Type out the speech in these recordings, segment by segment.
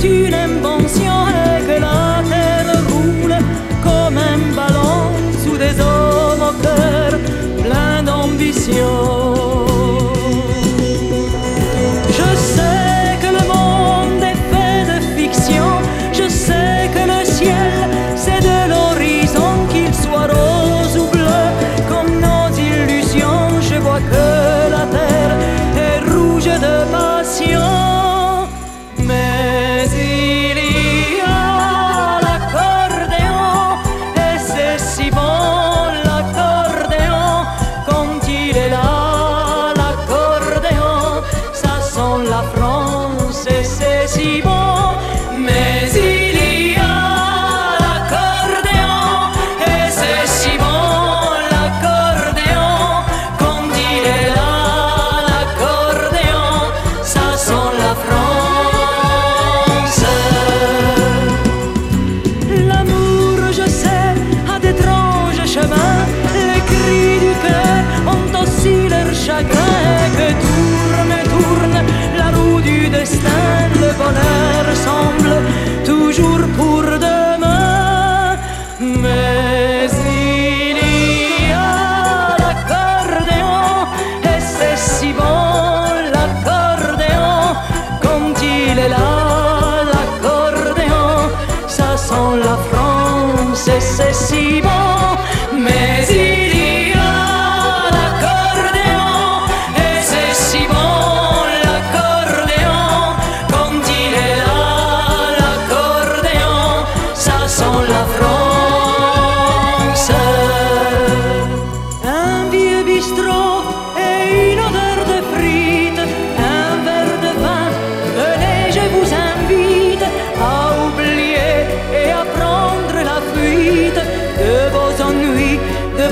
tu l'aimes bon chagrins que tu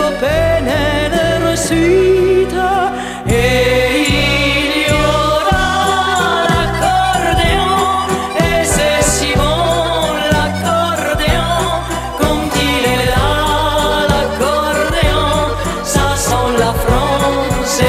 vos peines elle et il y aura l'accordéon et c'est si bon l'accordéon quand il est là l'accordéon ça sent la France